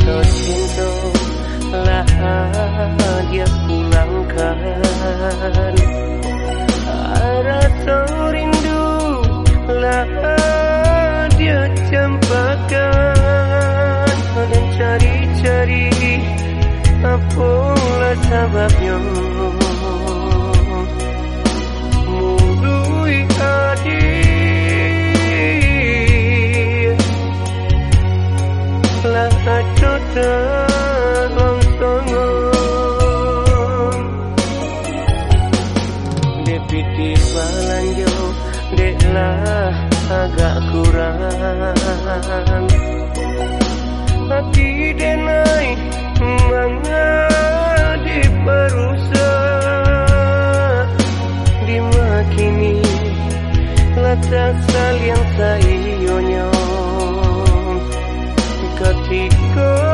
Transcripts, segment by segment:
tercinta kan. lah dia pulangkan Rasa rindu lah dia campakan Dan cari-cari apalah sebabnya? Letak salian saiyonyo Ketika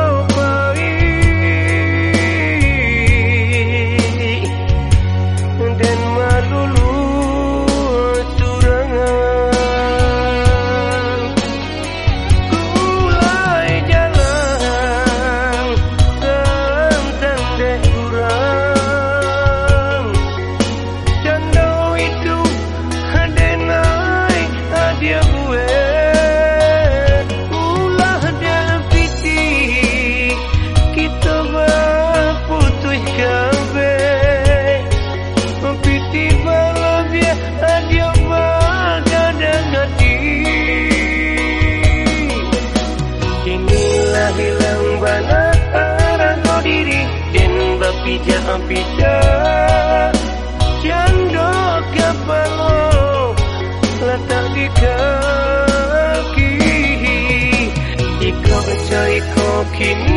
making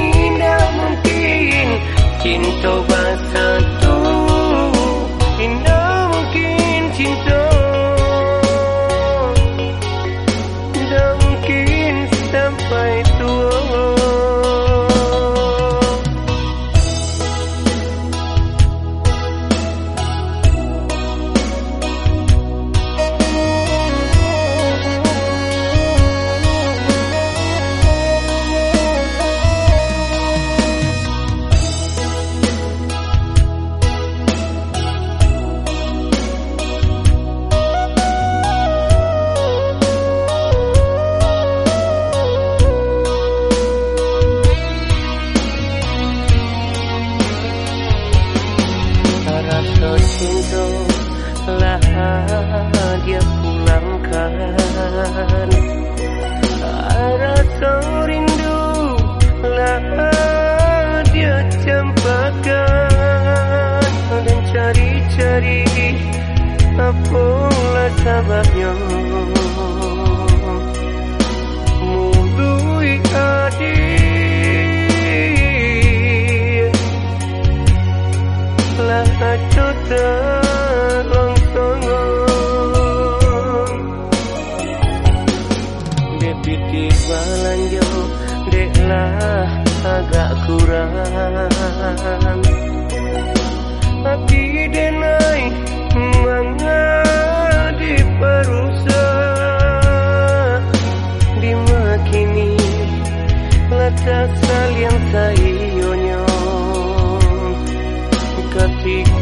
lah dia pulangkan rasa rindu lah dia campakkan. Dan cari-cari apalah sababnya Depiti balanjo Deklah agak kurang Hati denai Mengadi perusak Dimakini Letak salian saiyonyo Ketika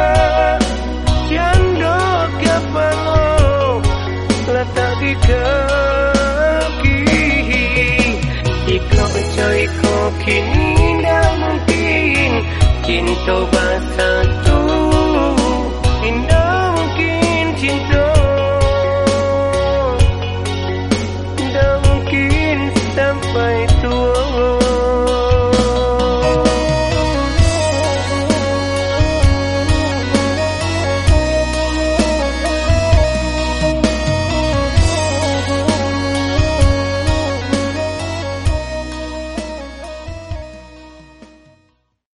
joyku kini indah mungkin cinta bersatu indah mungkin cinta